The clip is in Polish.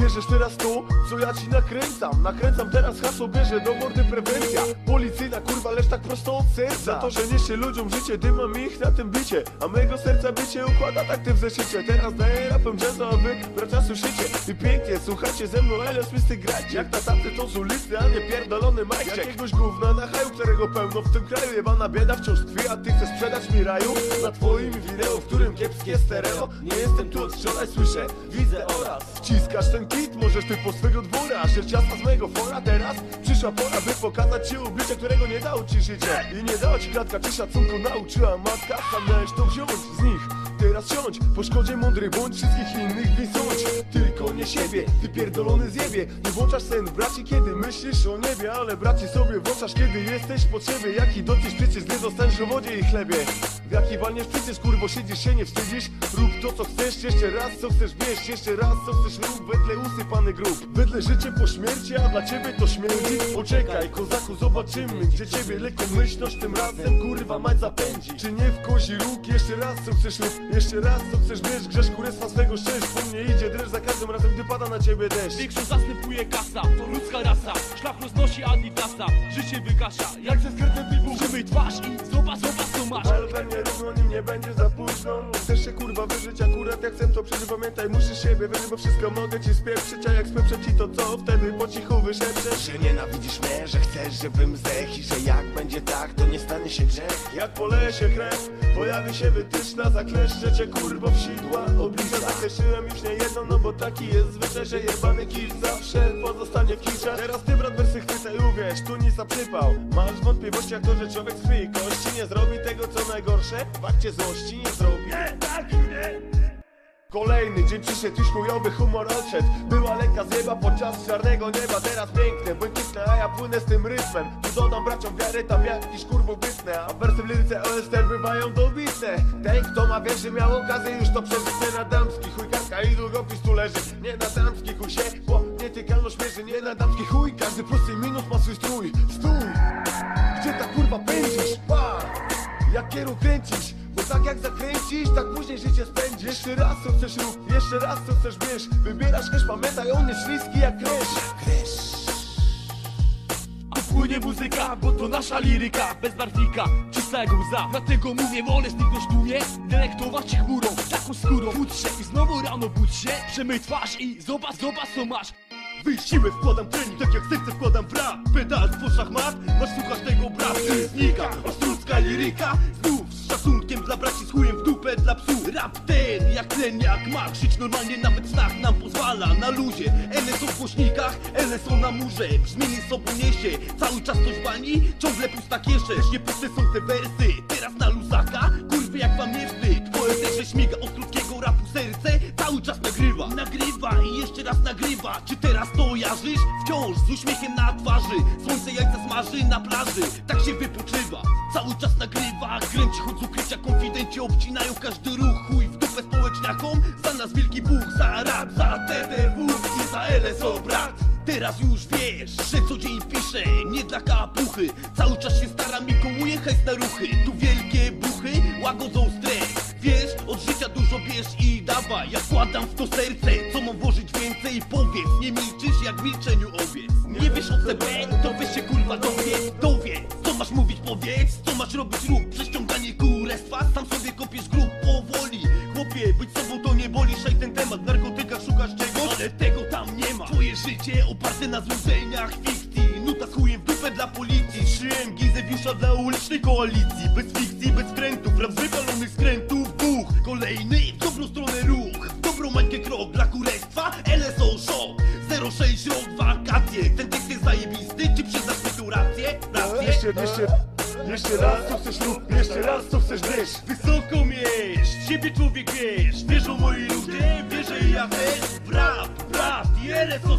Bierzesz teraz to, co ja ci nakręcam. Nakręcam teraz hasło, bierze do mordy prewencja. Policyjna kurwa, lecz tak prosto od serca. Za to, że niesie ludziom życie, dymam ich na tym bicie. A mego serca bycie układa tak ty w zeszycie. Teraz daję rapem jazza, a wy bracia słyszycie I pięknie, słuchacie ze mną, Elio Smisty grać Jak na tacy to z ulicy, a nie pierdolony majczek. Jakiegoś gówna na haju, którego pełno w tym kraju. Jebana bieda wciąż tkwi, a ty chcesz sprzedać mi raju? Na twoim wideo, w którym kiepskie stereo. Nie jestem tu od wczoraj, słyszę, widzę oraz. Wciskasz ten kit, możesz ty po swego dwora Że ciasta z mojego fora. Teraz Przyszła pora, by pokazać ci oblicze, którego nie dało ci życie. I nie dała ci klatka, czy szacunku nauczyła matka. Sam miałeś to wziąć z nich Teraz siądź, po szkodzie mądry bądź Wszystkich innych wysądź Tylko nie siebie, ty pierdolony zjebie. Nie włączasz sen w braci, kiedy myślisz o niebie. Ale braci sobie włączasz, kiedy jesteś po siebie Jaki dotyś przecież nie dostaniesz o wodzie i chlebie W jaki walniesz przecież kurwo siedzisz się nie wstydzisz? Rób to co chcesz, jeszcze raz co chcesz bierz Jeszcze raz co chcesz rób, wedle usypany grób Wedle życie po śmierci, a dla ciebie to śmierdzi. Poczekaj kozaku, zobaczymy Gdzie ciebie lekkomyślność tym razem kurwa mać zapędzi. Czy nie w kozi róg, jeszcze raz co chcesz rób Jeszcze raz co chcesz bierz, grzesz kurestwa swego szczęść Po mnie idzie dreszcz za każdym razem, gdy pada na ciebie deszcz. Większość zastępuje kasa, to ludzka rasa. Szlak roznosi adidasa, życie wygasza Jak ze siebie wyżyć, bo wszystko mogę ci spieprzyć A jak spieprzę ci to co? Wtedy po cichu wyszepczesz Że nienawidzisz mnie, że chcesz, żebym zdech I że jak będzie tak, to nie stanie się grzech. Jak poleje się krew, pojawi się wytyczna Zakleszczę cię kurwo w sidła Oblicza zakreśliłem już nie jedno No bo taki jest zwyczaj, że jebany kicz Zawsze pozostanie w kiczach. Teraz ty brat wersy chwytaj, uwierz, tu nic przypał Masz wątpliwości jak to, że człowiek z krwi i kości Nie zrobi tego co najgorsze? W akcie złości nie zrobi Kolejny dzień przyszedł, już chujowy humor odszedł. Była lekka zjeba podczas czarnego nieba. Teraz piękne, błękitne, a ja płynę z tym rytmem. Tu dodam braciom wiary, tam jakiś kurwo bytne A wersy w liryce OSTR bywają dobitne. Ten kto ma wierzy miał okazję już to przeżyć. Na damski chuj kartka i długopis tu leży. Nie na damski chuj się, bo nietykalność mierzy. Nie na damski chuj, każdy plus i minus ma swój strój. Stój! Gdzie ta kurwa pędzisz? Pa! Jak kierunek kręcisz tak jak zakręcisz, tak później życie spędzisz. Jeszcze raz co chcesz rób, jeszcze raz co chcesz bierz. Wybierasz też pamiętaj, on jest śliski jak A płynie muzyka, bo to nasza liryka. Bez barwnika, czysta jak łza. Dlatego mówię, wolę zniknąć tłumie Delektować się chmurą, taką skórą. Budź się i znowu rano budź się. Przemyj twarz i zobacz, zobacz co masz. Wysiłek wkładam trening, tak jak serce wkładam w rap. Pedalstwo szachmat, masz słuchasz jak ten, jak mak. Żyć normalnie nawet w snach nam pozwala. Na luzie, LSO w głośnikach LSO na murze, brzmienie sobą niesie Cały czas coś wani, ciągle pusta kiesze Nie puste są te wersy, teraz to jarzysz? Wciąż z uśmiechem na twarzy. Słońce jajca smaży na plaży. Tak się wypoczywa, cały czas nagrywa. Kręci choć z ukrycia. Konfidenci obcinają każdy ruch. Chuj w dupę społeczniakom. Za nas wielki Bóg, za rap, za TDW i za LSO brat. Teraz już wiesz, że co dzień piszę. Nie dla kapuchy. Cały czas się staram i kołuję hejs na ruchy. Tu wielkie buchy łagodzą stres. Wiesz, od życia dużo bierz i dawaj. Ja wkładam w to serce, co mam włożyć więcej. Powiedz, nie milczysz jak milczeniu owiec. Nie wiesz o CB, to weź się kurwa dowiedz Dowiedz, co masz mówić powiedz? Co masz robić? Rób, prześciąganie kurestwa. Sam sobie kopiesz grób powoli. Chłopie, być sobą to nie boli. Szaj ten temat, w narkotykach szukasz czegoś? Ale tego tam nie ma. Twoje życie oparte na złudzeniach fikcji. Nuta z chujem w dupę dla policji. Szyłem gizę wiusza dla ulicznej koalicji. Bez fikcji, bez skrętów Rap z wypalonych skrętów. Buch, kolejny w dobrą stronę ruch. Dobrą mańkę krok dla LSO Shock 06 rok wakacje. Ten tekst jest zajebisty. Czy przyznasz mi tu rację? Rację? Jeszcze, jeszcze, jeszcze raz co chcesz rób, jeszcze raz co chcesz bierz Wysoko mierz, ciebie człowiek wiesz. Wierzą moi ludzie, wierzę i ja też. W rap, brat i LSO